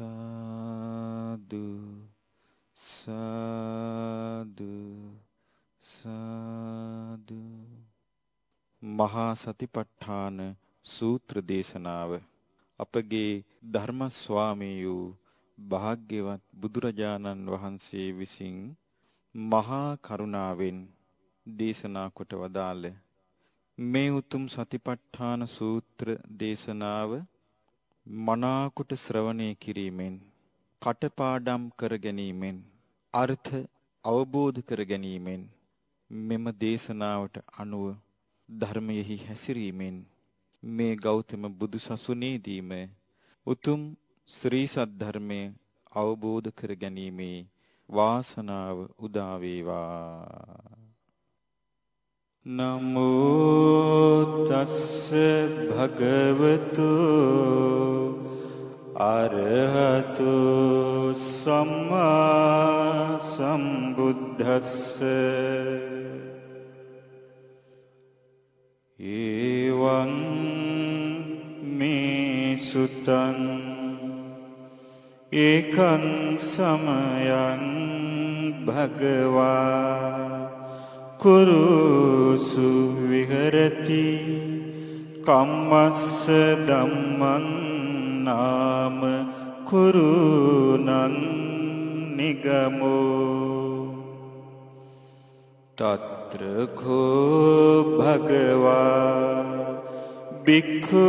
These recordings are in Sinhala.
සාදු සාදු සාදු. මහා සතිපට්ඨාන සූත්‍ර දේශනාව. අපගේ ධර්ම ස්වාමීයු භාග්‍යවත් බුදුරජාණන් වහන්සේ විසින් මහා කරුණාවෙන් දේශනා කොට වදාළ මේ උතුම් සතිපට්ඨාන සූත්‍ර දේශනාව මනාකොට ශ්‍රවණය කිරීමෙන් කටපාඩම් කර ගැනීමෙන් අර්ථ අවබෝධ කර ගැනීමෙන් මෙම දේශනාවට අනුව ධර්මයෙහි හැසිරීමෙන් මේ ගෞතම බුදු සසුනේදීම උතුම් ශ්‍රී සද්ධර්මය අවබෝධ කර ගැනීමේ වාසනාව උදා වේවා. නමෝ තස්ස භගවතු අරහතු සම්මා සම්බුද්දස්ස ඒවං මේ සුතං ඒකං සමයං භගවා කුරුසු විහරති කම්මස්ස ධම්මං නාම කුරුණං නිගමෝ. తත්‍ර කෝ භගවා බික්ඛු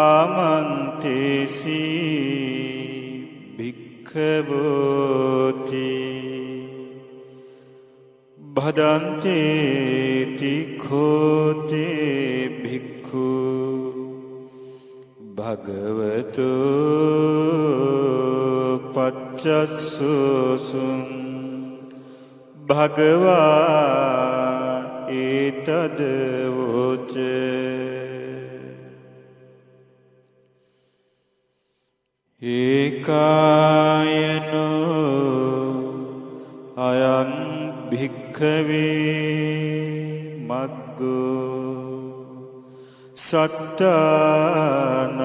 ආමන්තේසි භික්ඛවෝති. භදන්තේති khෝතේ භික්ඛු භගවතු පච්චස්සුසුං භගවා ඒතද වෝච ඒකායනෝ භික්ඛවේ මග්ගෝ සත්තානං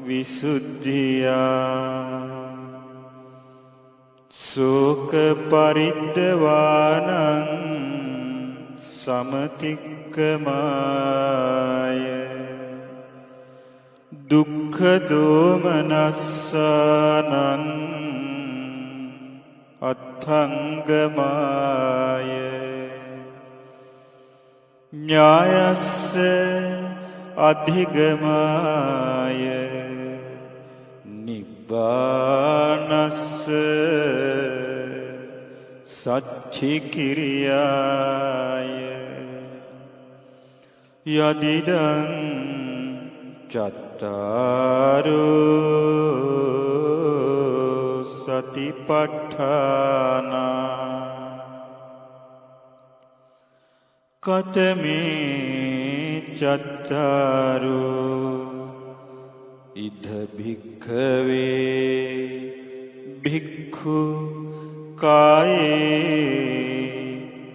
විසුද්ධියා සෝක පරිද්දවානං සමතික්කමාය දුක්ඛ දෝමනස්සානං අත්ථංගමාය ඥායස්ස අධිගමාය. නිබ්බානස්ස සච්චි කිරියාය යදිදං චත්තාරෝ සතිපට්ඨානා කතමේ චත්තාරෝ ඉද භික්ඛවේ භික්ඛු කායේ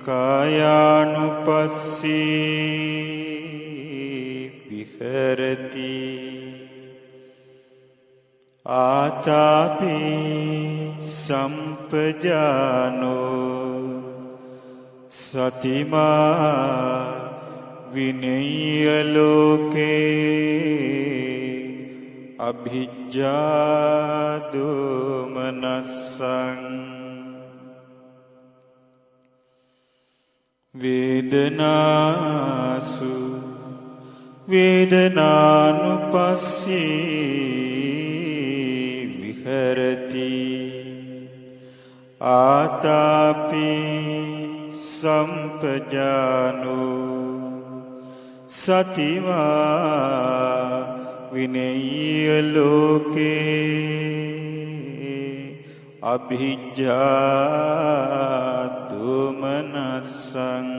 කායානුපස්සී විහෙරති ආතාපි සම්පජානෝ සතිමා විනය්‍ය ලෝකේ අභිජ්ජා දෝමනස්සං වේදනාසු වේදනානුපස්සී විහෙරති ආතාපි සම්පජානෝ සතිවා විනය්‍ය ලෝකේ. අභිජ්ජා දුමනසං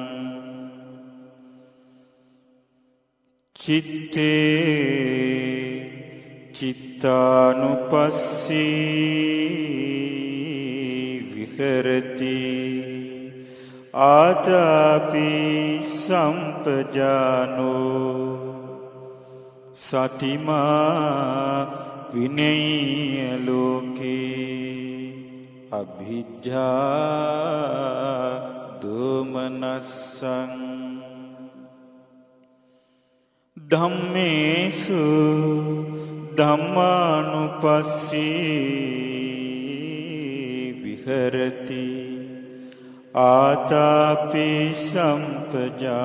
චිත්තේ චිත්තානුපස්සී විහෙරති. ආතාපි සම්පජානෝ සතිමා විනෙය්‍ය ලෝකේ. අභිජ්ජා දෝමනස්සං. ධම්මේසු ධම්මානුපස්සී විහෙරති. ආතාපි සම්පජානෝ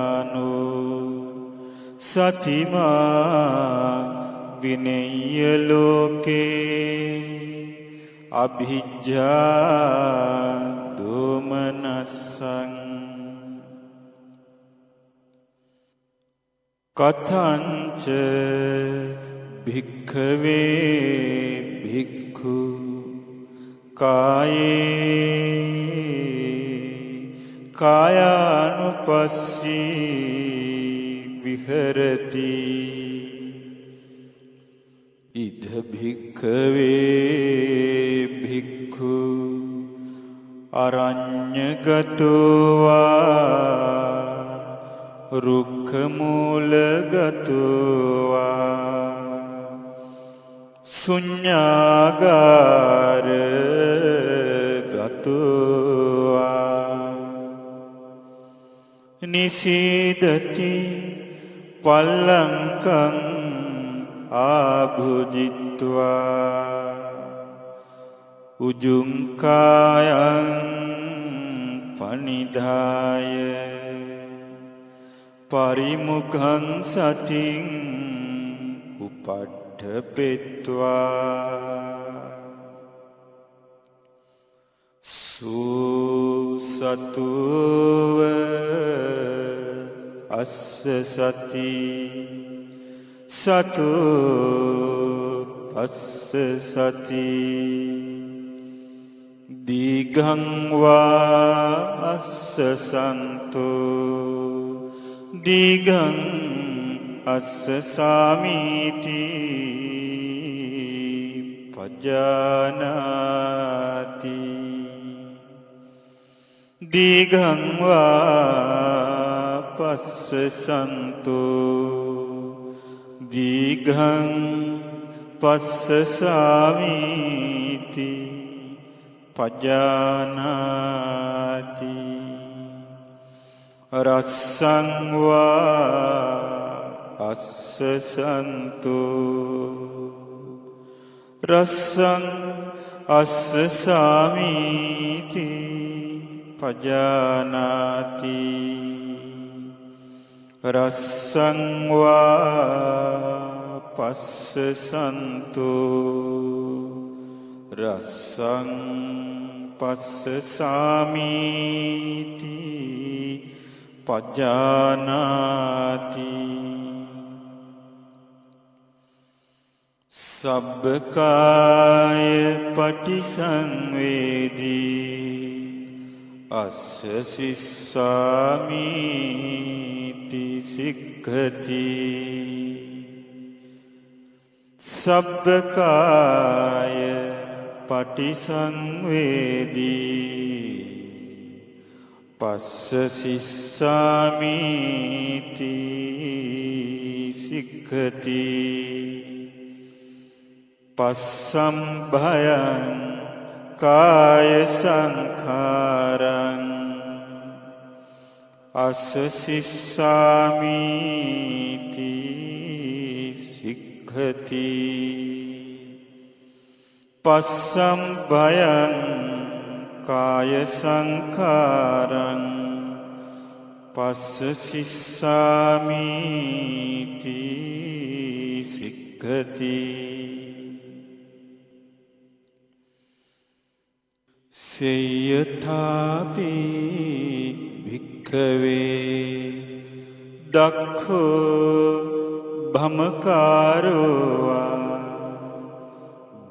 සතිමා විනෙය්‍ය ලෝකේ. අභිජ්ජා දෝමනස්සං. කතංච භික්ඛවේ භික්ඛු කායේ කායානුපස්සී විහෙරති ඉද භික්ඛවේ භික්ඛු අරඤ්ඤගතෝවා රුක්ඛ මූලගතෝවා සුඤ්ඤාගාර ගතෝවා. නිසීදති පල්ලංකං ආභුජිත්වා. උජුංකායන් පනිදාය. පරිමුඛං සතින් උපට්ඨපෙත්වා සුසතුව අස්ස සති සතු පස්ස සති දීගංවා අස්ස සන්තෝ දීගං අස්ස සාමීති පජානාති. දීගංවා පස්ස සන්තෝ. දීගං පස්ස සාමීති පජානාති. රස්සංවා අස්ස සන්තෝ රස්සං අස්ස සාමීති පජානාති රස්සංවා පස්ස සන්තෝ රස්සං පස්ස සාමීති පජානාති සබ්බකාය පටිසංවේදී අස්ස සිස්සාමීති සික්ඛති සබ්බකාය පටිසංවේදී පස්ස සිස්සාමීති සික්ඛති පස්සම් භයං කාය සංඛාරං. අස්ස සිස්සාමීති සික්ඛති. පස්සම් භයං කාය සංඛාරං. පස්ස සිස්සාමීති සික්ඛති. සේයථාපි භික්ඛවේ දක්ඛෝ භමකාරෝවා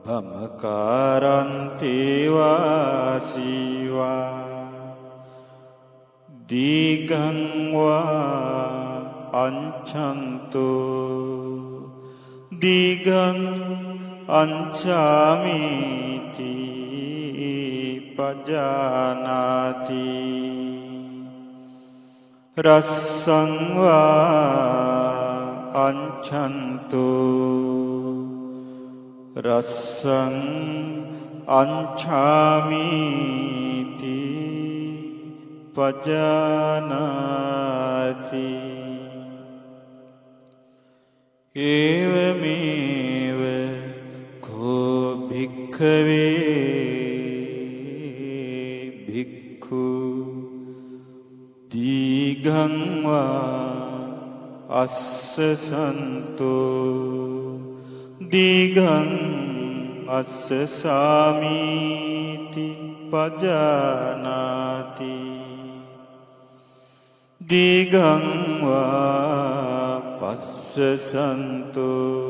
භමකාරන්තේවාසීවා දීගංවා අංචන්තෝ දීගං අංචාමීති පජානාති රස්සංවා අංචන්තෝ රස්සං අංචාමීති පජානාති ඒවමේව කෝ භික්ඛවේ දීඝං වා අස්ස සන්තෝ දීඝං අස්ස සාමීති පජානාති දීඝං වා පස්ස සන්තෝ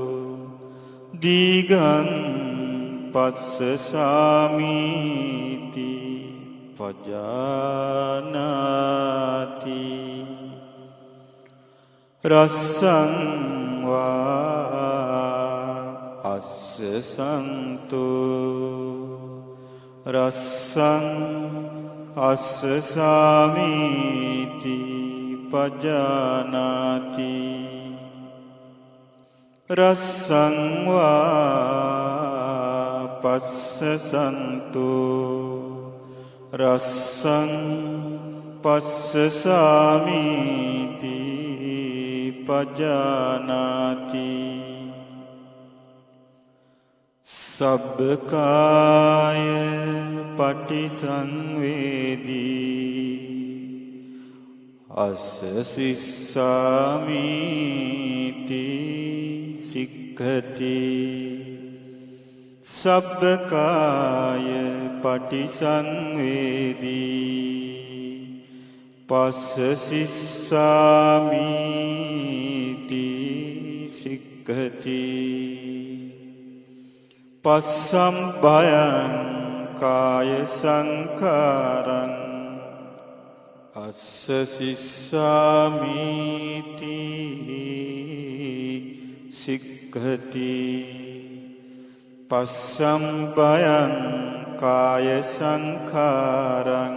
දීඝං පස්ස සාමීති පජානාති රස්සං වා අස්ස සන්තු රස්සං අස්ස සාමීති පජානාති රස්සං වා පස්ස සන්තු රස්සං පස්ස සාමීති පජානාති සබ්බකාය පටිසංවේදී අස්ස සිස්සාමීති සික්ඛති සබ්බකාය පටිසංවේදී පස්ස සිස්සාමීති සික්ඛති පස්සම් භයං කාය සංඛාරං අස්ස සිස්සාමීති සික්ඛති පස්සම් භයං කාය සංඛාරං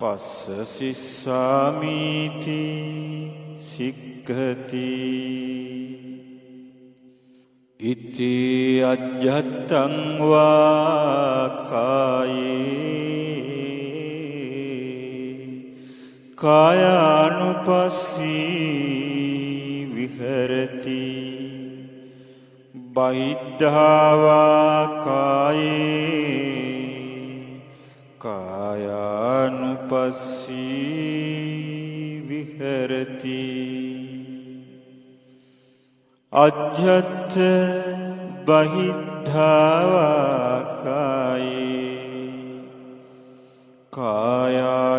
පස්ස සිස්සාමීති සික්ඛති ඉති අජ්ජත්තං වා කායේ කායානුපස්සී විහෙරති බහිද්ධාවා කායේ කායානුපස්සී විහෙරති. අජ්ජත් බහිද්ධාවාකායේ කායානුපස්සී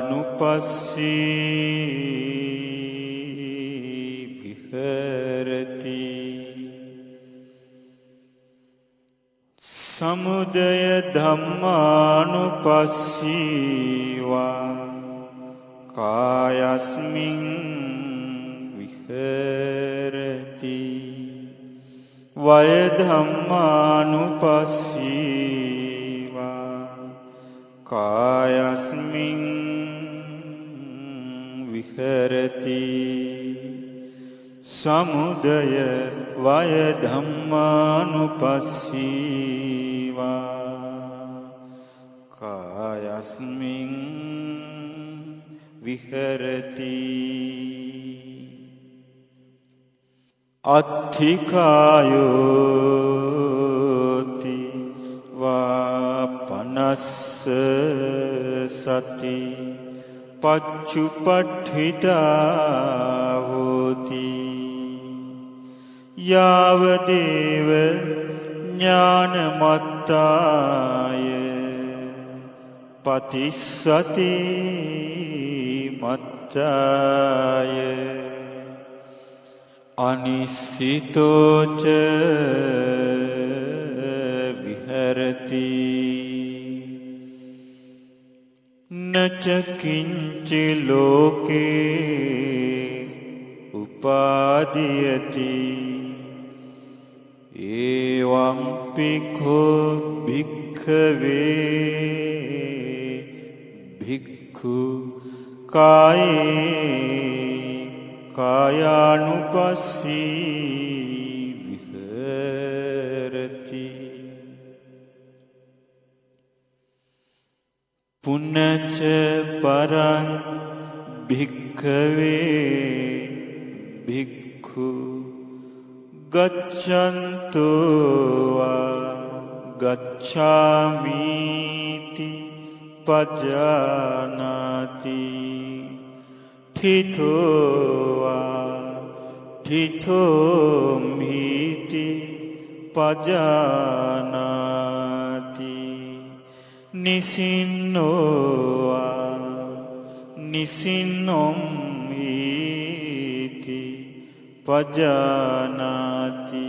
විහරති. සමුදය ධම්මානුපස්සීවා. කායස්මින් විහරති. වයධම්මානුපස්සීවා කායස්මින් විහරති. සමුදය වයධම්මානුපස්සීවා කායස්මින් විහරති අත්ථිකායෝති වා පනස්ස සති පච්චුපට්ඨිතා හෝති යාවදේව ඥානමත්තාය. පතිස්සති මත්තාය. අනිස්සිතෝච විහරති. නචකින්චි ලෝකේ උපාදියති. ඒවං පික්ඛු භික්ඛවේ භික්ඛු කායේ කායානුපස්සී විහෙරති. පුනච්ච පරං භික්ඛවේ භික්ඛු गच्छन्तु गच्छामीति पजानाति। ठिथो वा ठिथोमीति पजानाति। निसिन्नो वा निसिन्नम् පජානාති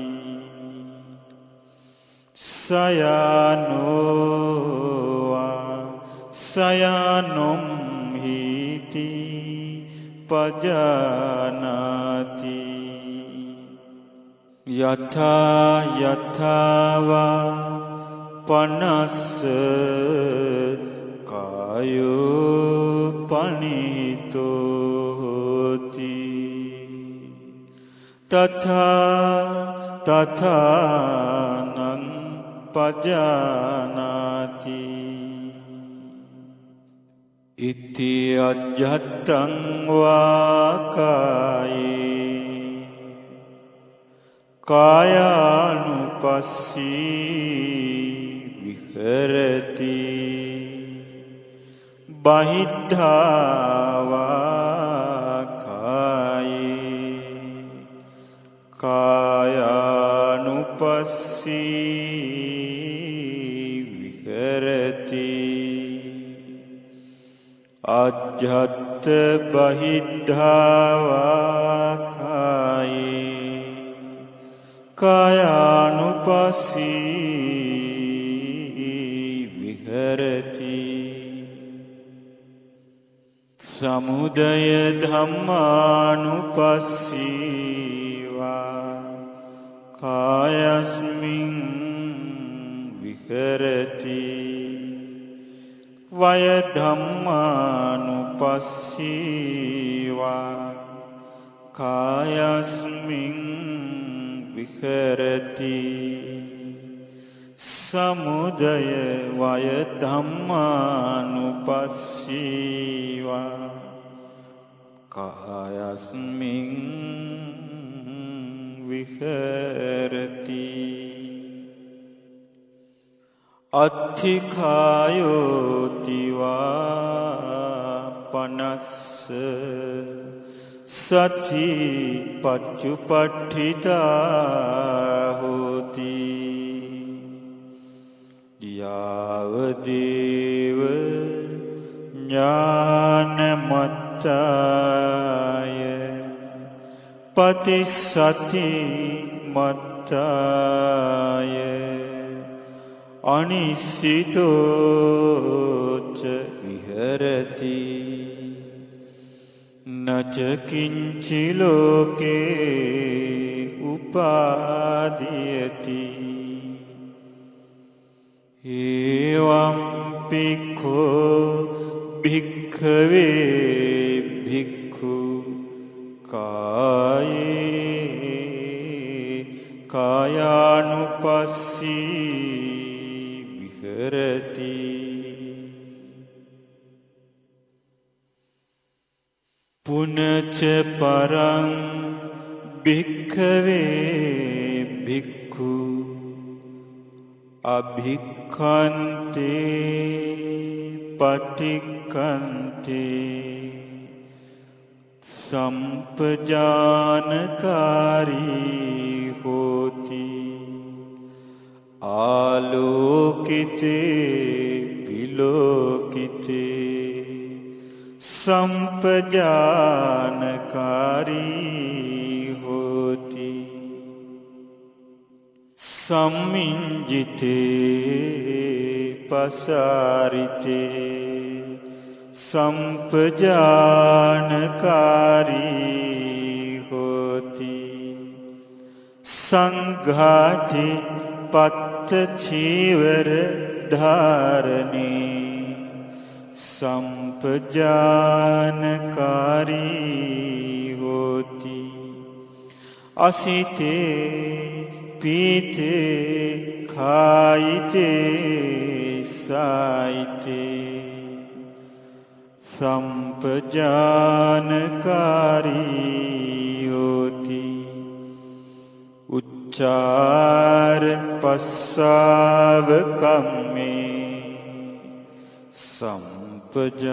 සයනෝවා සයනුම් හිති පජානාති යථා යථාවා පනස්ස කායෝ පනිතෝ තථා තථානං පජානාති ඉති අජ්ජත්තං වාකායේ කායානුපස්සී විහෙරති බහිද්ධාවාකායේ කායානුපස්සී විහෙරති අජ්ජත්ත බහිද්ධාවාකායේ කායානුපස්සී විහරති සමුදය ධම්මානුපස්සීවා කායස්මින් විහරති. වය ධම්මානුපස්සීවා. කායස්මින් විහරති. සමුදය වය ධම්මානුපස්සීවා. කායස්මින් විහරති. අත්ථිකායෝතිවා පනස්ස සති පච්චුපට්ඨිතා හෝති යාවදේව ඥානමත්තාය. පතිසති මත්තාය අනිසිතෝච විහරති නචකින්චිලෝකේ උපාදියති ඒවම්පික්කෝ භික්ඛවේ භික්ඛු කායේ කායානුපස්සී කරති පුනච පරං භික්ඛවේ භික්ඛු අභික්ඛන්තේ පටික්ඛන්තේ සම්පජානකාරී හෝති. ආලෝකිතේ විලෝකිතේ සම්පජානකාරී හෝති. සම්මින්ජිතේ පසාරිතේ සම්පජානකාරී හෝති. සංඝාටි පත් චීවර ධාරණී. සම්පජානකාරී හෝති. අසිතේ පීතේ කායිතේ සායිතේ. සම්පජානකාරී හෝති උච්චාර පස්සාව කම්මේ. සම්පජානකාරී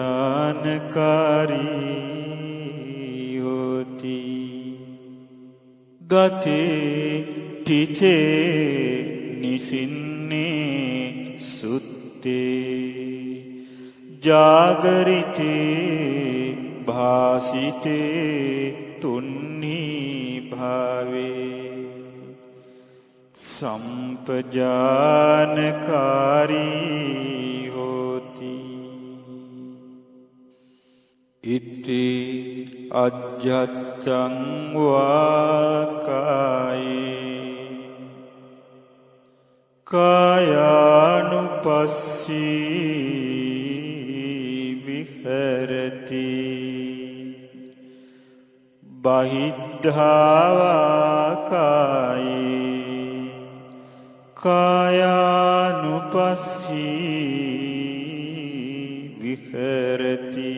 හෝති ගතේ තිතේ නිසින්නේ සුත්තේ. ජාගරිතේ භාසිතේ තුන්නී භාවේ සම්පජානකාරී හෝති ඉති අජ්ජත්තං වාකායේ කායානුපස්සී විහෙරති බහිද්ධාවාකායේ. කායානුපස්සී විහෙරති.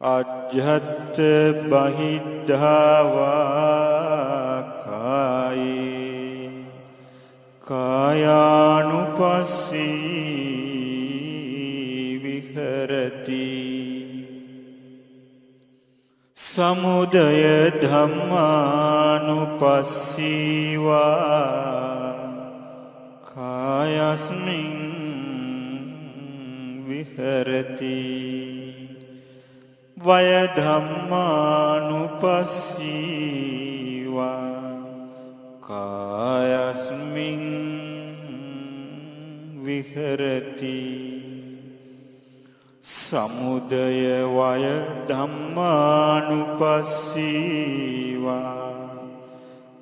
අජ්ජත් බහිද්ධාවාකායේ. කායානුපස්සී විහෙරති සමුදය ධම්මානුපස්සීවා. කායස්මින් විහෙරති. වය ධම්මානුපස්සීවා. කායස්මින් විහෙරති. සමුදය වය ධම්මානුපස්සීවා.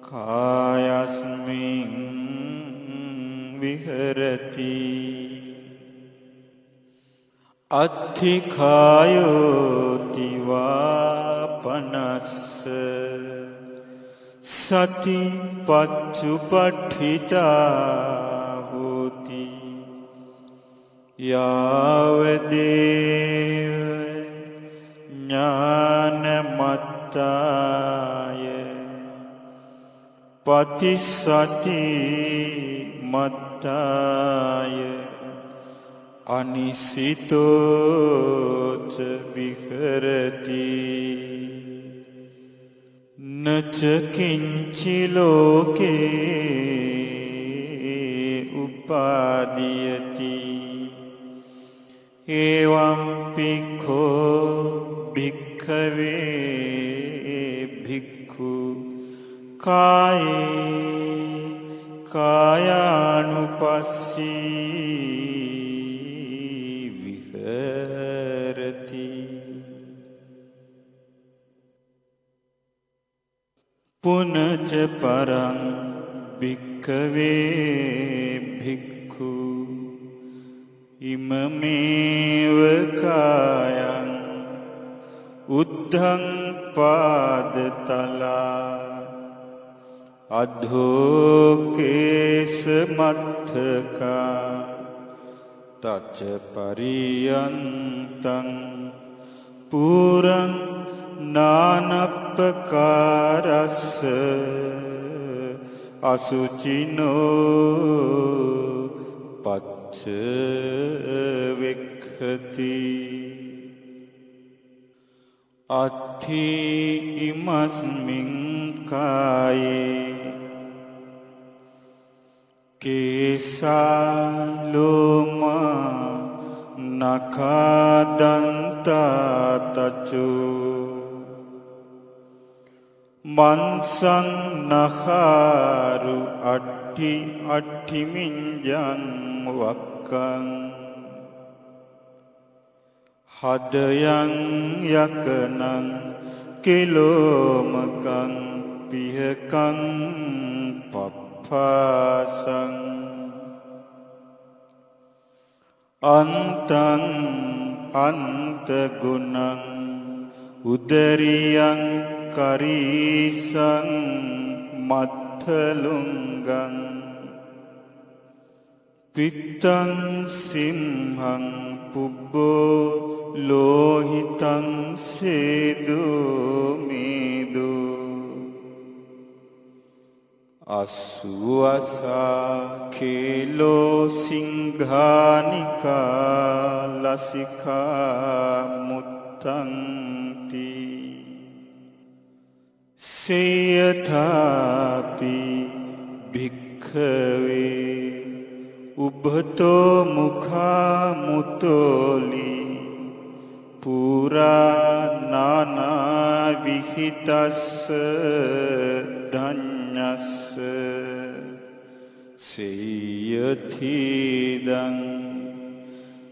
කායස්මින් විහෙරති. අත්ථිකායෝතිවා පනස්ස සති පච්චුපට්ඨිතා හෝති යාවදේව ඥානමත්තාය. පතිසති මත්තාය. අනිසිතෝච විහරති. නචකින්චි ලෝකේ උපාදීයති එවං පික්ඛෝ භික්ඛවේ භික්ඛු කායේ කායානුපස්සී විහෙරති පුනච පරං භික්ඛවේ භික්ඛු ඉමමේව කායං උද්ධං පාදතලා අධෝකේස මත්තකා තච පරියන්තං පුරං නානප්පකාරස්ස අසුචිනෝ පච්ච වෙක්ඛති අත්ථි ඉමස්මින් කායේ කේසාලෝමා නකාදන්තාතචු මන්සන් නහාරු අට්ටි අට්ටිමින්ජන් වක්කං හදයන් යකනං කෙලෝමකං පිහකං පප්පාසං අන්තං අන්තගුණං උදරියං කරීසං මත්තලුංගං පිත්තං සිම්හං පුබ්බෝ ලෝහිතං සේදෝ මේදෝ අස්සුවසා කේලෝ සිංහානිකා ලසිකා මුත්තන්ති සේයථාපි භික්ඛවේ උබ්බතෝ මුඛා මුතෝලි පුරා නානා විහිතස්ස ධඤ්ඤස්ස සේයතිදං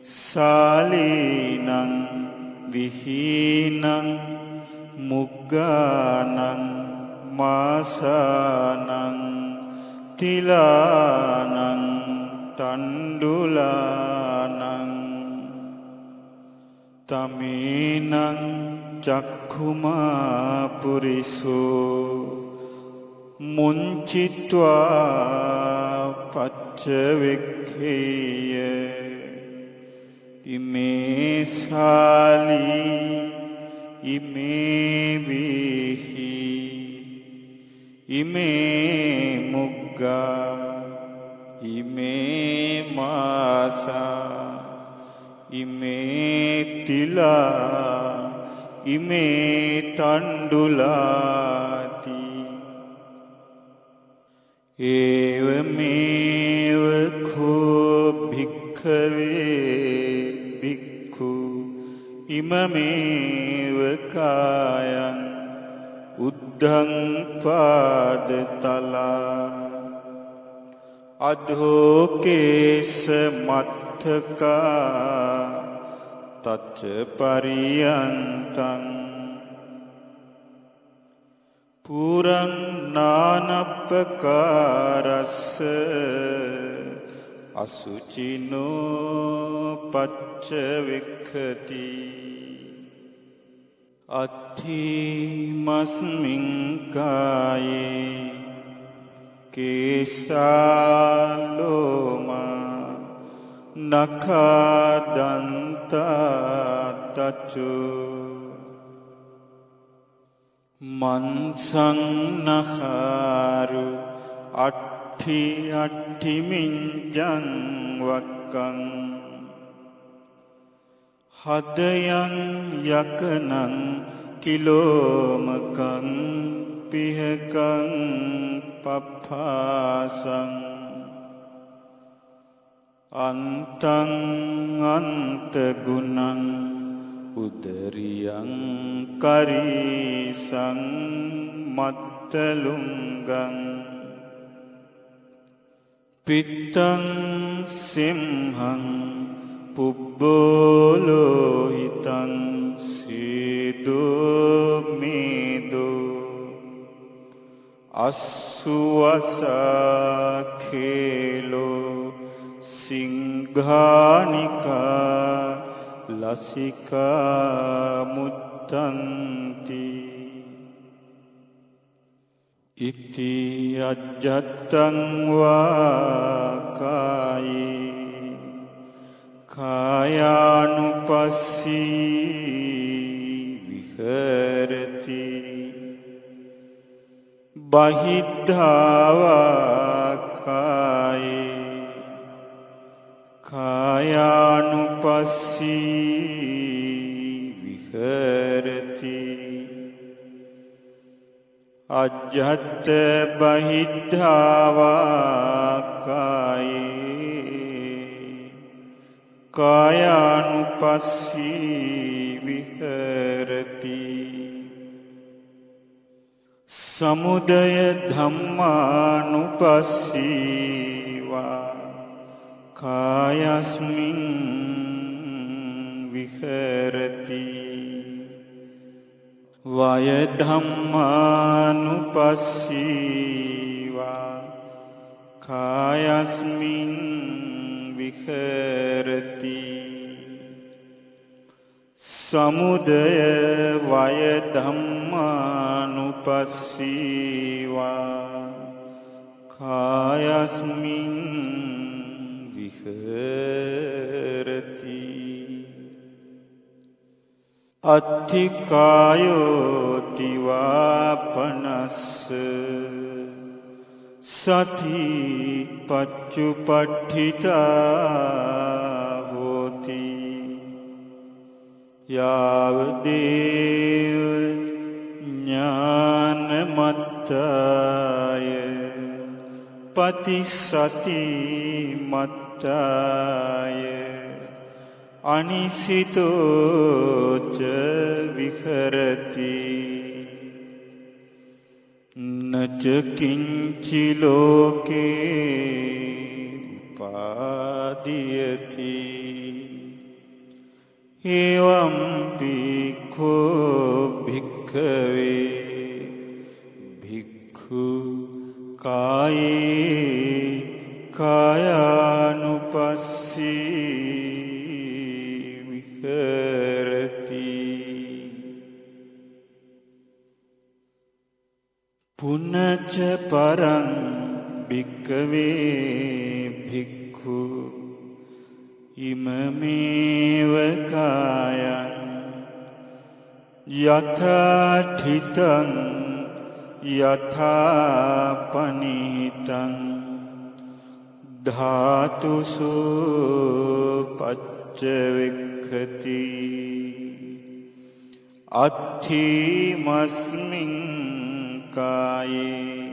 සාලීනං විහීනං මුග්ගානං මාසානං තිලානං තණ්ඩුලානං තමේනං චක්ඛුමා පුරිසෝ මුංචිත්වා පච්චවෙක්ඛේය ඉමේසාලී ඉමේවිහි ඉමේ මුග්ගා ඉමේ මාසා ඉමේ තිලා ඉමේ තණ්ඩුලාති. ඒවමේව කෝ භික්ඛවේ භික්ඛු ඉමමේව කායං උද්ධං පාදතලා. අධෝකේස මත්තකා තච්ච පරියන්තං පුරං නානප්පකාරස්ස අසුචිනෝ පච්ච වික්ඛති අත්ථිමස්මින් කායේ කේසාලෝමා නඛදන්තතචු මන්සන්නහාරු අට්ඨි අට්ඨිමින්ජං වක්කං හදයන් යකනං කිලෝමකං පිහකං පප්පාසං අන්තං අන්තගුණං උදරියං කරීසං මත්තලුංගං පිත්තං සිම්හං පුබ්බෝලෝහිතං සීදෝමේදෝ අස්සුවසාකේලෝ සිංහානිකා ලසිකා මුත්තන්ති ඉති අජ්ජත්තංවාකායේ කායානුපස්සී විහරති. බහිද්ධාවාකායේ. කායානුපස්සී විහරති. අජ්ජත්ත බහිද්ධාවාකායේ. කායානුපස්සී විහරති සමුදය ධම්මානුපස්සීවා. කායස්මින් විහරති. වය ධම්මානුපස්සීවා. කායස්මින් විහරති. සමුදය වය ධම්මානුපස්සීවා. කායස්මින් විහරති. විහරති අත්තිකායෝතිවාපනස්ස සති පච්චුපට්ඨිතා යාවදේව ඥානමත්තාය පතිසති මත්තාය අනිසිතෝච විහරති නචකින්චි ලෝකේ පාදියති එවම් පික්ඛෝ භික්ඛවේ භික්ඛු කායේ කායානුපස්සී විහෙරති පුනච පරං භික්කවේ භික්ඛු ඉමමේව කායං යථාඨිතං යථාපනිතං ධාතුසු පච්චවෙක්ඛති අත්ථිමස්මින් කායේ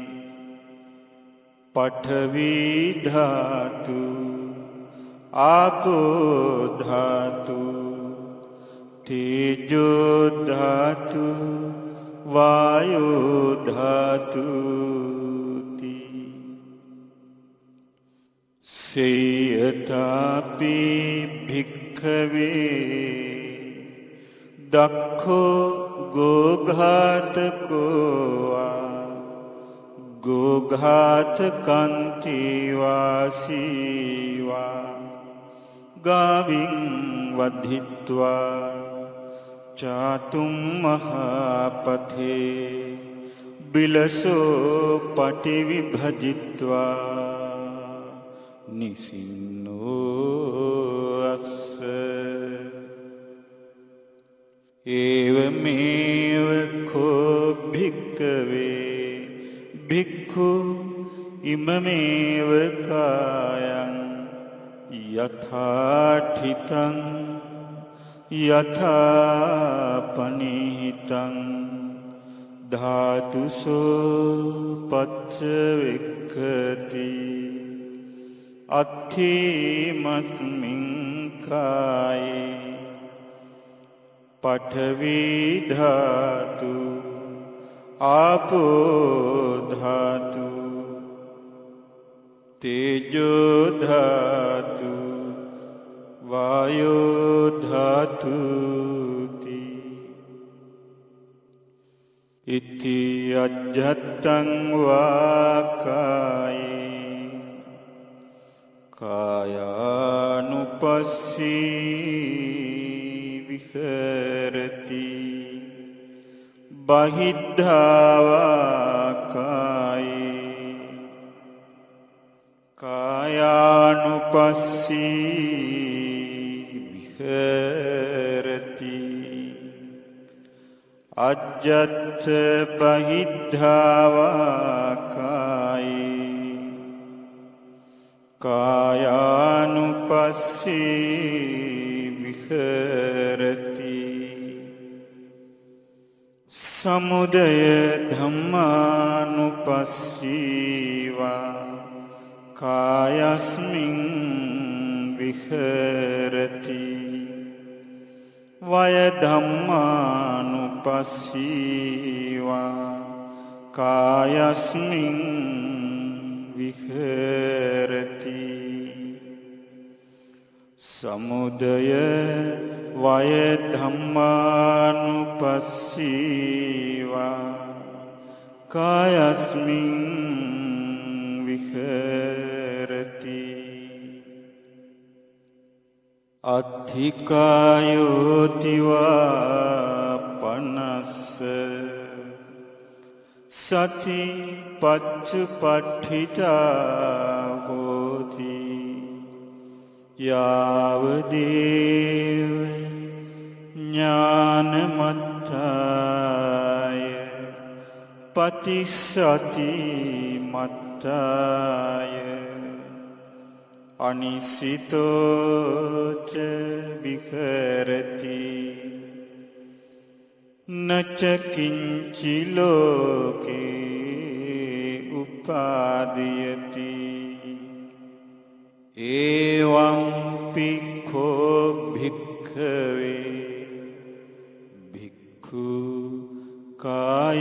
පඨවි ධාතු ආපෝ ධාතු තේජෝ ධාතු වායෝ ධාතුති සේයතාපි භික්ඛවේ දක්ඛෝ ගෝඝාතකෝවා ගෝඝාතකන්තිවාසීවා ගාවින් වද්ධිත්වා गाविं वधित्वा चातुं महापथे बिलसोपटिविभजित्वा निसिन्नो अस्य। යථාපනිහිතං ධාතුසෝ පච්චවෙක්ඛති අත්ථිමස්මින් කායේ පඨවි ධාතු ආපෝ ධාතු තේජෝ ධාතු වායෝ ධාතුති ඉති අජ්ජත්තං වාකායේ කායානුපස්සී විහරති බහිද්ධාවාකායේ කායානුපස්සී විහරති අජ්ජත්ත බහිද්ධාවාකායේ කායානුපස්සී විහරති සමුදය ධම්මානුපස්සීවා කායස්මින් විහරති වය ධම්මානුපස්සීවා කායස්මින් විහරති. සමුදය වය ධම්මානුපස්සීවා කායස්මින් විහරති. අත්ථිකායෝතිවා පනස්ස සති පච්චු පට්ඨිතා හෝති යාවදේව ඥානමත්තාය පතිස්සති මත්තාය අනිසිතෝච විහරති. නචකින්චිලෝකේ උපාදියති. ඒවම් පික්ඛෝ භික්ඛවේ. භික්ඛු කායේ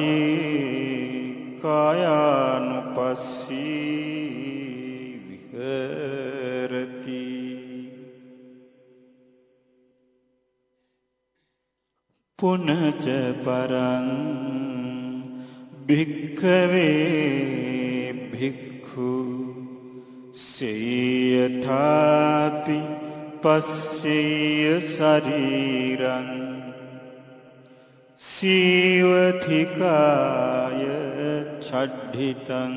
කායානුපස්සී විහෙරති. පුනච පරං භික්ඛවේ භික්ඛු සේයථාපි පස්සේය ශරීරං සීවතිකාය චඩ්ඩිතං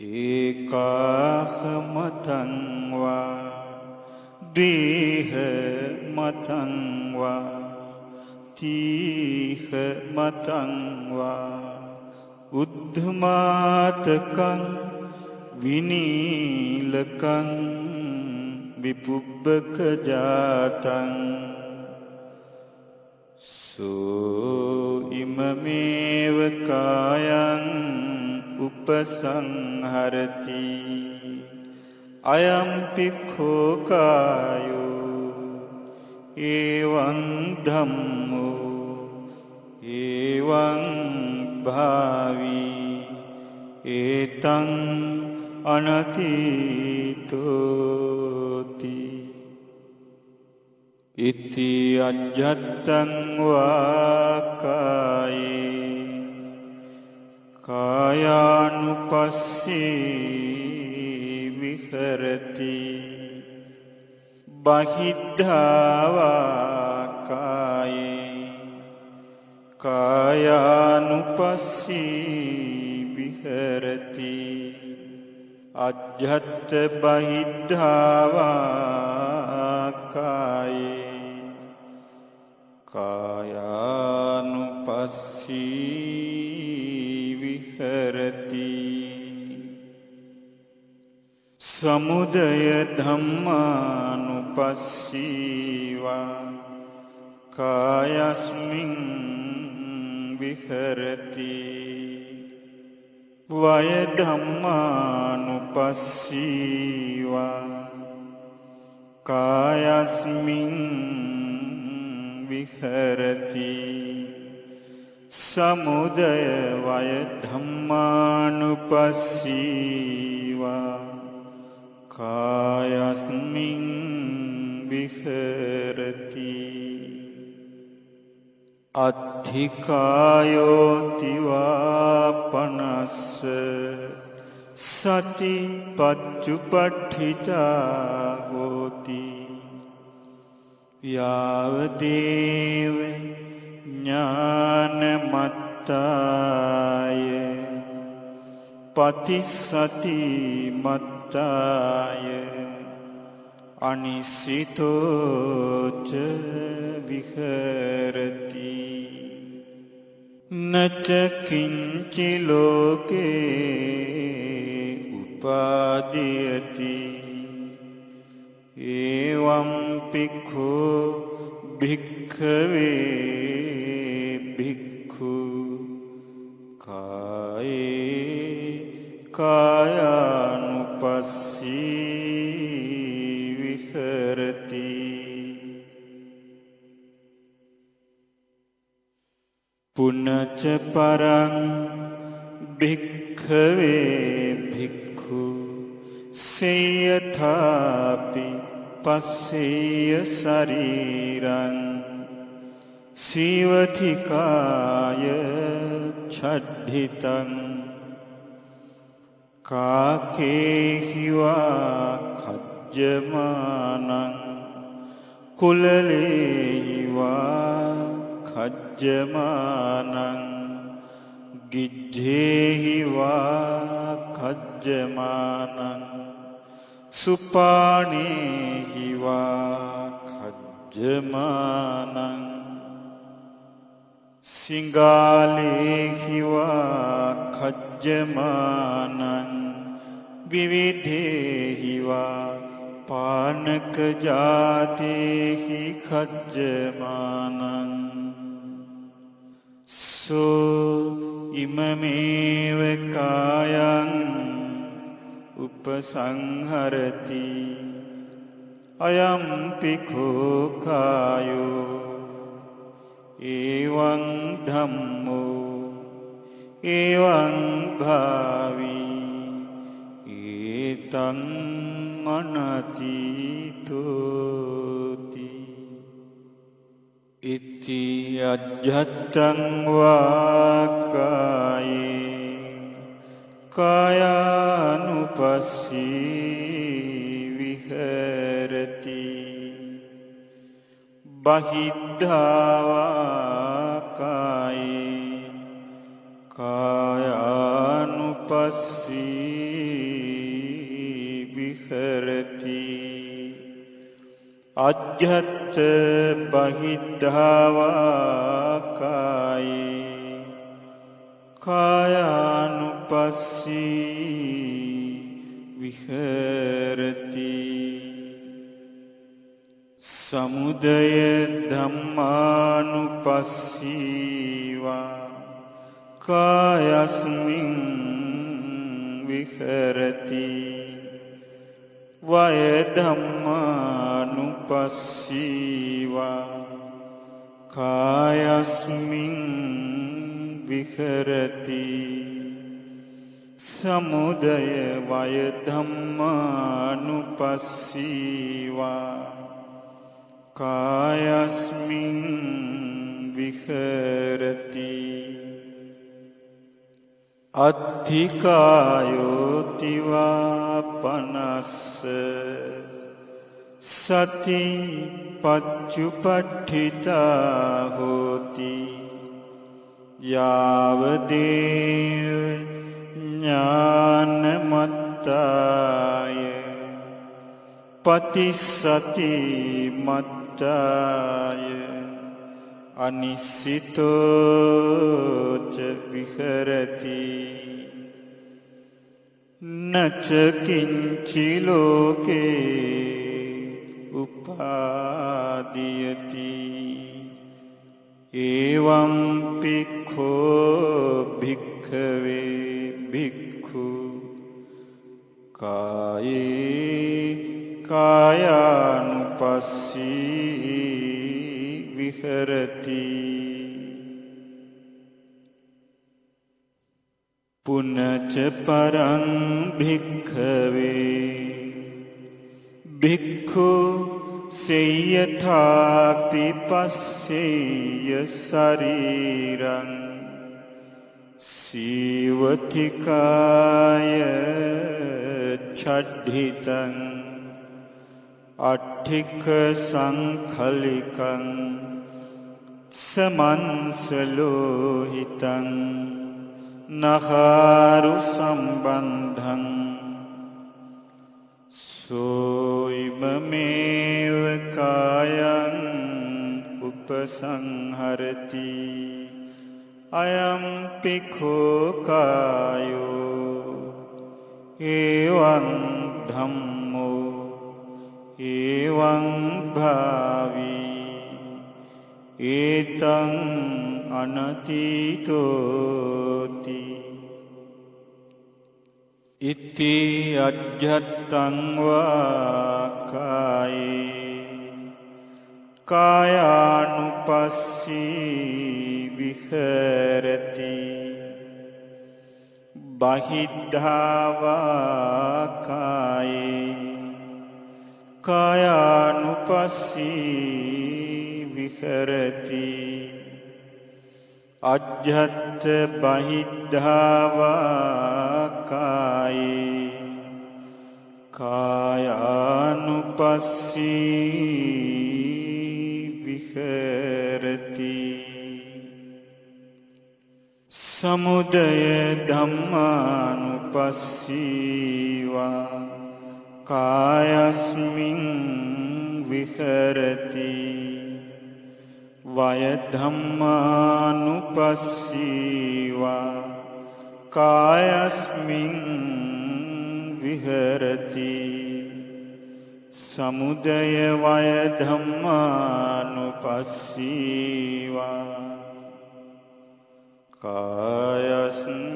ඒකාහ මතංවා දේහ මතංවා තීහ මතංවා උද්ධමාතකං විනීලකං විපුබ්බක ජාතං. සෝ ඉමමේව කායං උපසංහරති. අයම්පික්ඛෝකායෝ ඒවං ධම්මෝ ඒවං භාවී ඒතං අනතීතෝති ඉති අජ්ජත්තං වාකායේ කායානුපස්සී විහරති බහිද්ධාවාකායේ කායානුපස්සී විහරති. අජ්ජත්ත බහිද්ධාවාකායේ කායානුපස්සී විහරති. සමුදය ධම්මානුපස්සීවා කායස්මින් විහරති. වය ධම්මානුපස්සීවා කායස්මින් විහරති. සමුදය වය ධම්මානුපස්සීවා කායස්මින් විහරති. අත්ථිකායෝතිවා පනස්ස සති පච්චුපට්ඨිතා හෝති යාවදේව ඥානමත්තාය. පතිස්සති මත්තාය අනිසිතෝච විහරති. නචකින්චි ලෝකේ උපාදියති. ඒවම් පික්ඛෝ භික්ඛවේ භික්ඛු. කායේ කායානුපස්සී විහරති. පුනච පරං භික්ඛවේ භික්ඛු සේයථාපි පස්සේය ශරීරං සීවතිකාය චඩ්ඩිතං කාකේහිවා කජ්ජමානං කුලලේහිවා කජ්ජමානං ගිජ්ජේහිවා කජ්ජමානං සුපානේහිවා කජ්ජමානං සිංගාලේහිවා කජ්ජමානං විවිධේහිවා පානක ජාතේහි කජ්ජමානං සෝ ඉමමේව කායං උපසංහරති අයම්පිකෝ කායෝ ඒවං ධම්මෝ ඒවං භාවී ඒතං අනතිතෝති. ඉති අජ්ජත්තං වාකායේ කායානුපස්සී විහෙරති බහිද්ධාවාකායේ කායානුපස්සී විහෙරති අජ්ජත්ත බහිද්ධාවාකායේ. කායානුපස්සී විහෙරති. සමුදය ධම්මානුපස්සීවා කායස්මින් විහෙරති. වය ධම්මානුපස්සීවා කායස්මින් විහෙරති සමුදය වය ධම්මානුපස්සීවා කායස්මින් විහෙරති අත්ථිකායෝතිවා පනස්ස සති පච්චුපට්ඨිතා හෝති යාවදේව ඥානමත්තාය පතිස්සති මත්තාය අනිස්සිතෝච විහරති. නචකින්චිලෝකේ උපාදියති. ඒවම් පික්ඛෝ භික්ඛවේ භික්ඛු. කායේ කායානුපස්සී විහරති. පුනච පරං භික්ඛවේ. භික්ඛු සේයථාපි පස්සේය ශරීරං. සීවතිකාය චඩ්ඩිතං අට්ඨික සංඛලිකං සමන්සලෝහිතං නහාරු සම්බන්ධං සෝයිමමේව කායං උපසංහරති අයම්පිකෝ කායෝ ඒවං ධම්මෝ ඒවං භාවී. ඒතං අනතිතෝති. ඉති අජ්ජත්තං වාකායේ. කායානුපස්සී විහෙරති. බහිද්ධාවාකායේ කායානුපස්සී විහෙරති අජ්ජත් බහිද්ධාවාකායේ කායානුපස්සී විහෙරති සමුදය ධම්මානුපස්සීවා කායස්මින් විහරති. වය ධම්මානුපස්සීවා. කායස්මින් විහරති. සමුදය වය ධම්මානුපස්සීවා. කායස්මින්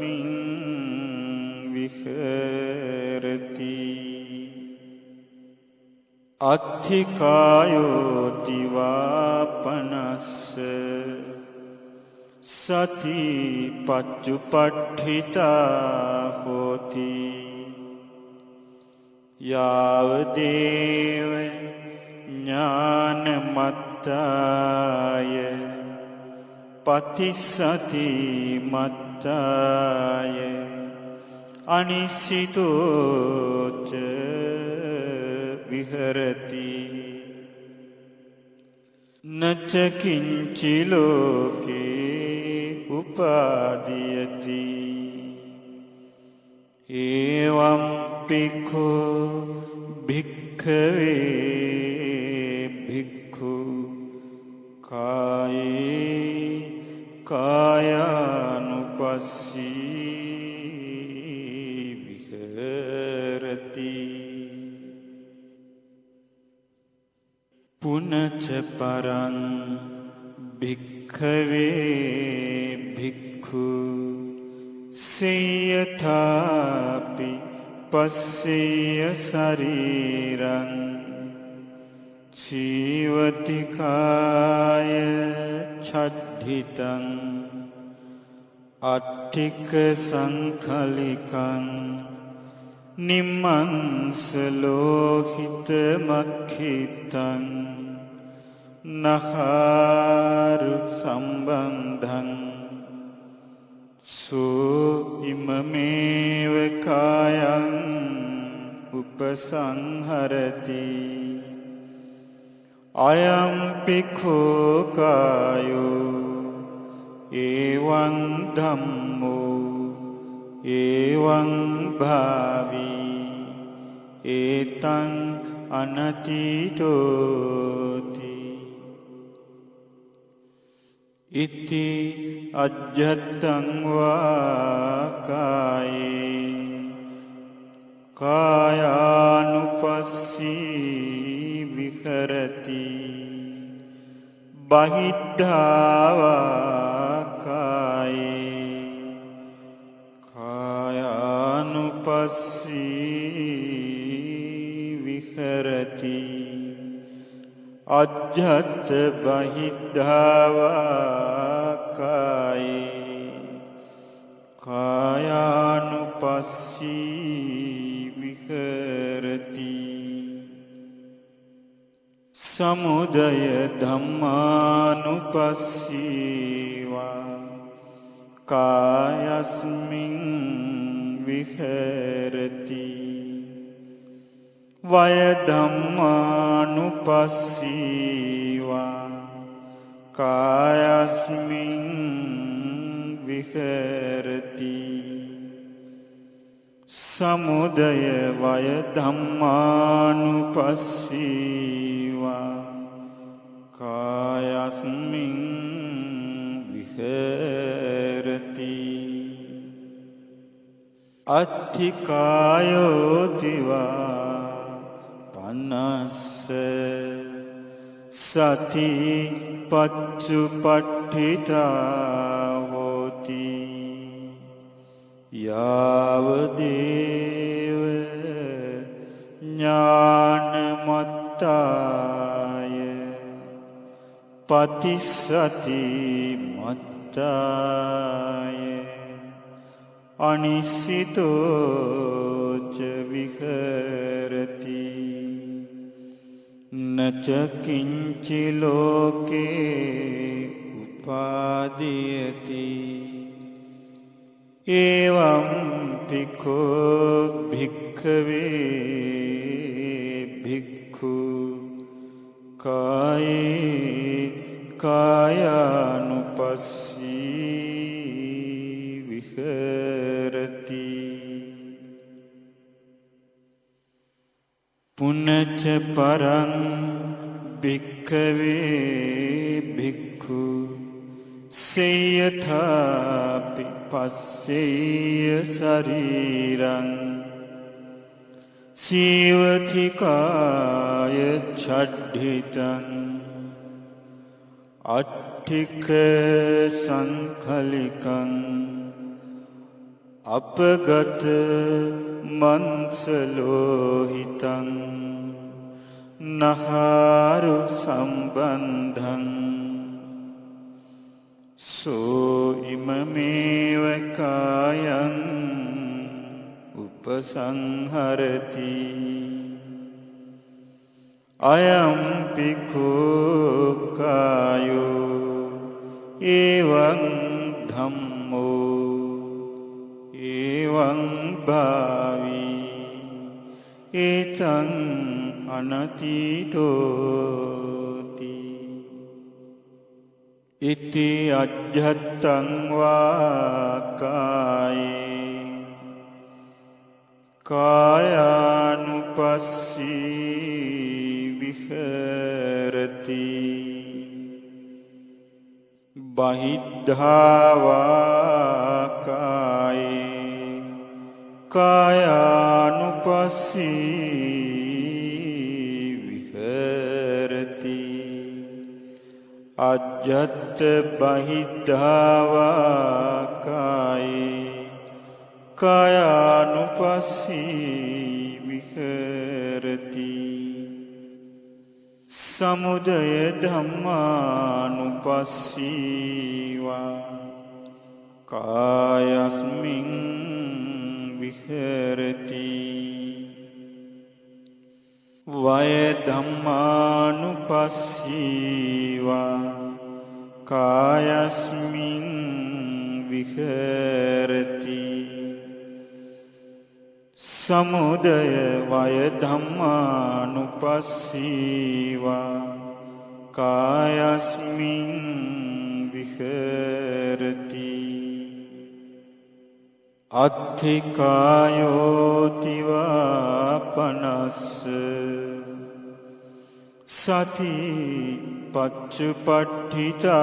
අත්ථිකායෝතිවාපනස්ස සති පච්චුපට්ඨිතා හෝති. යාවදේව ඥානමත්තාය පතිස්සති මත්තාය අනිසිතෝච විහරති නචකින්චි ලෝකේ උපාදීයති ඒවම් පික්ඛෝ භික්ඛවේ භික්ඛු කායේ කායානුපස්සී පුනච පරං භික්ඛවේ භික්ඛු සේයථාපි පස්සේය ශරීරං ජීවතිකාය චද්ධිතං අට්ඨික සංකලිකං නිම්මංසලෝහිත මක්ඛිතං නහාරු සම්බන්ධං සෝ ඉමමේව කායං උපසංහරති අයම්පිකෝ කායෝ ඒවං ධම්මෝ ඒවං භාවී. ඒතං අනතිතෝති ඉති අජ්ජත්තං වාකායේ කායානුපස්සී විහරති බහිද්ධාවාකායේ කායානුපස්සී විහරති අජ්ජත් බහිද්ධාවාකායේ. කායානුපස්සී විහරති සමුදය ධම්මානුපස්සීවා. කායස්මින් විහෙරති. වය ධම්මානුපස්සීවා කායස්මින් විහෙරති. සමුදය වය ධම්මානුපස්සීවා කායස්මින් විහෙරති. අත්ථිකායෝතිවා. පනස්ස සති පච්චුපට්ඨිතා හෝති. යාවදේව ඥානමත්තාය. පතිස්සති මත්තාය. අනිසිතෝච විහරති නචකින්චි ලෝකේ උපාදීයති. ඒවම් පිකෝ භික්ඛවේ භික්ඛු. කායේ කායානුපස්සී විහෙරති. පුනච පරං භික්ඛවේ භික්ඛු සේයථාපි පස්සේය ශරීරං සීවතිකාය චඩ්ඩිතං අට්ඨික සංකලිකං අපගත මන්සලෝහිතං නහාරු සම්බන්ධං සෝ ඉමමේව කායං උපසංහරති අයම් පිකෝකායෝ ඒවං ධම්මෝ ඒවං භාවී ඒතං අනතීතෝති. ඉති අජ්ජත්තං වාකායේ කායානුපස්සී විහරති. බහිද්ධාවාකායේ කායානුපස්සී අජ්ජත්ත බහිද්ධාවාකායේ කායානුපස්සී විහරති සමුදය ධම්මානුපස්සීවා කායස්මින් විහරති වය ධම්මානුපස්සීවා කායස්මින් විහරති. සමුදය වය ධම්මානුපස්සීවා කායස්මින් විහරති. අත්ථිකායෝතිවා පනස්ස සති පච්චුපට්ඨිතා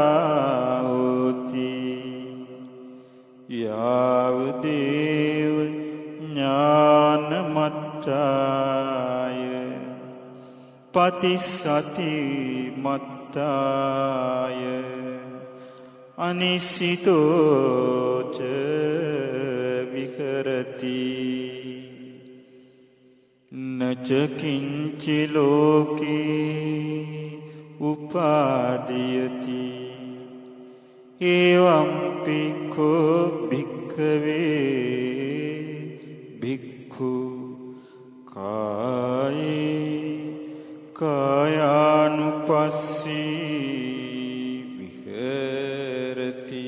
හෝති. යාවදේව ඥානමත්තාය පතිසති මත්තාය. අනිසිතෝච විහරති. නචකින්චි ලෝකේ උපාදීයති. ඒවම්පි කෝ භික්ඛවේ භික්ඛු කායේ කායානුපස්සී විහෙරති.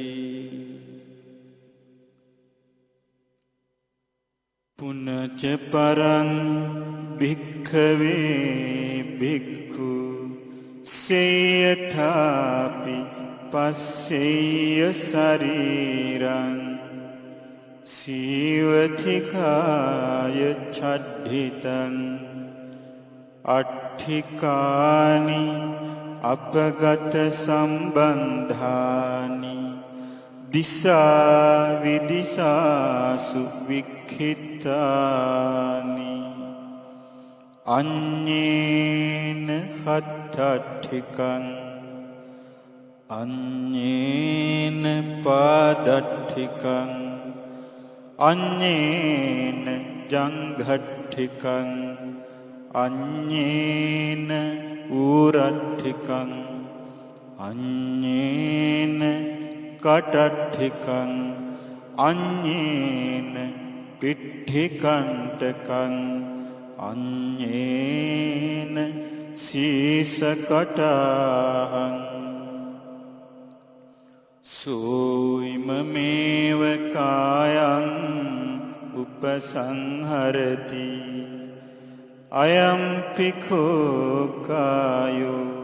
පුනච පරං භික්ඛවේ භික්ඛු සේයථාපි පස්සේය ශරීරං සීවතිකාය චඩ්ඩිතං අට්ඨිකානි අපගත සම්බන්ධානි දිසා විදිසාසු වික්ඛිතානි අඤ්ඤේන හත්තට්ඨිකං අඤ්ඤේන පාදට්ඨිකං අඤ්ඤේන ජංඝට්ඨිකං අඤ්ඤේන ඌරට්ඨිකං අඤ්ඤේන කටට්ඨිකං අඤ්ඤේන පිට්ඨිකණ්ඨකං අඤ්ඤේන සීසකටාහං. සෝයිමමේව කායං උපසංහරති. අයම් පිඛෝ කායෝ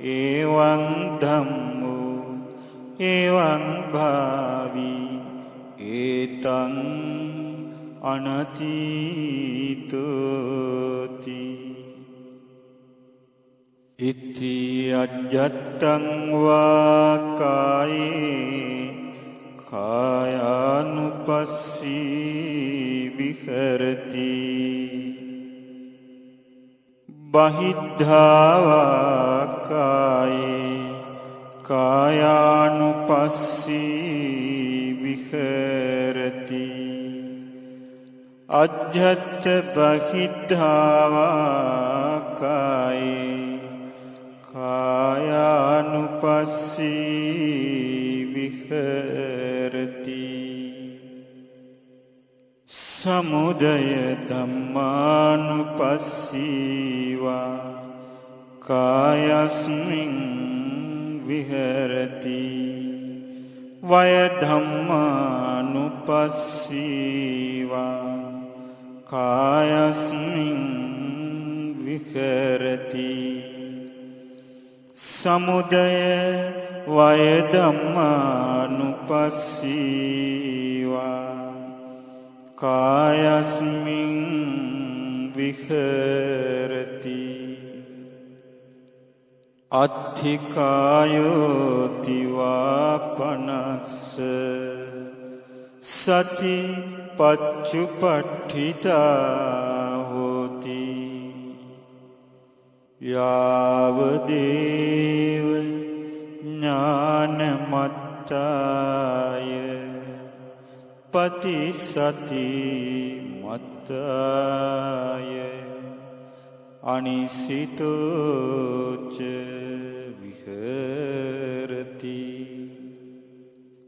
ඒවං ධම්මෝ ඒවං භාවී. ඒතං අනතීතෝති ඉති අජ්ජත්තං වා කායේ කායානුපස්සී විහෙරති බහිද්ධාවා කායේ කායානුපස්සී විහෙරති අජ්ජත් බහිද්ධාවා කායේ කායානුපස්සී විහෙරති සමුදය ධම්මානුපස්සීවා කායස්මින් විහෙරති වය ධම්මානුපස්සීවා කායස්මින් විහෙරති. සමුදය වය ධම්මානුපස්සීවා. කායස්මින් විහෙරති. අත්ථිකායෝතිවා පනස්ස සති පච්චුපට්ඨිතා හෝති යාවදේව ඥානමත්තාය පතිසති මත්තාය අනිසිතෝච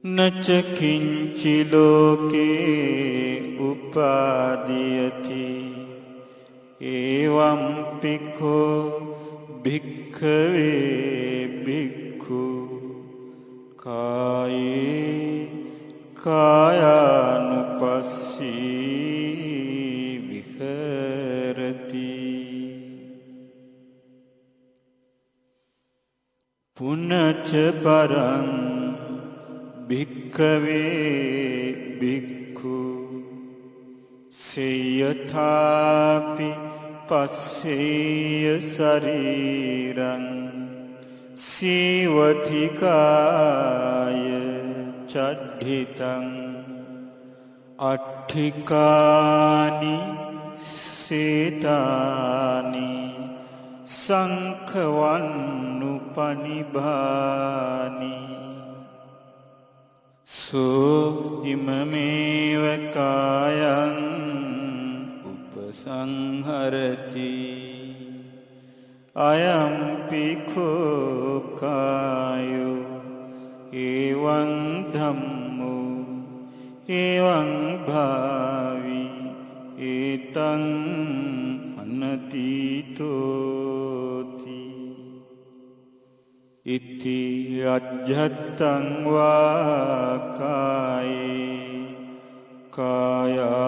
නචකින්චිලෝකේ උපාදියති ඒවම් පික්හෝ භික්කවේ බික්කු කායේ කායානුපස්සී විහරති පුනච පරං භික්කවේ බික්කු සෙයථාපි පස්සේය ශරීරං සීවතිකාය චඩ්ඩිතං අට්ඨිකානි සේතානි සංඛවන්නු පනිභානි සෝ ඉමමේව කායං උපසංහරති. අයම්පිකෝ කායෝ ඒවං ධම්මෝ ඒවං භාවි. ඒතං අනතීතෝති ඉති අජ්ජත්තං වා කායේ කායානුපස්සී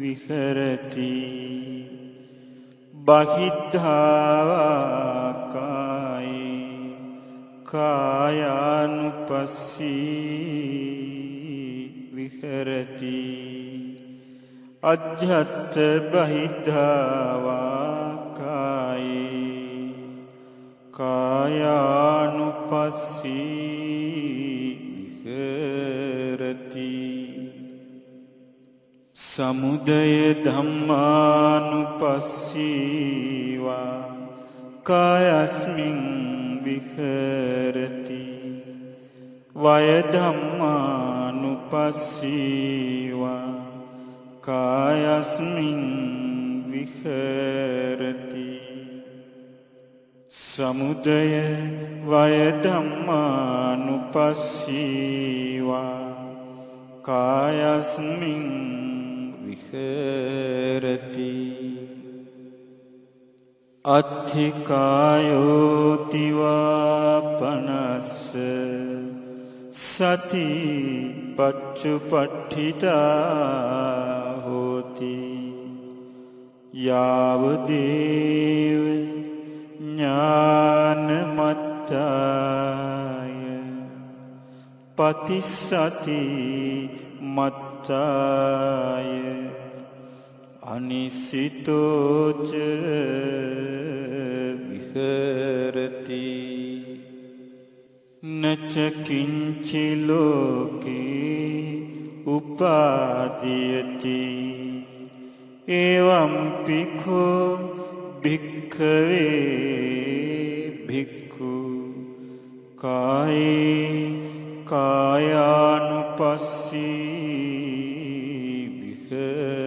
විහෙරති බහිද්ධාවා කායේ කායානුපස්සී විහෙරති අජ්ජත් බහිද්ධාවා කායේ කායානුපස්සී විහෙරති. සමුදය ධම්මානුපස්සීවා කායස්මින් විහෙරති. වය ධම්මානුපස්සීවා කායස්මින් විහෙරති. සමුදය වය ධම්මානුපස්සීවා කායස්මින් විහෙරති. අත්ථිකායෝතිවා පනස්ස සති පච්චුපට්ඨිතා හෝති යාවදේව ඥානමත්තාය. පතිස්සති මත්තාය. අනිසිතෝච විහෙරති. නචකින්චි ලෝකේ උපාදීයති. එවම් පිඛෝ භික්කවේ භික්කු කායේ කායානුපස්සී විහෙ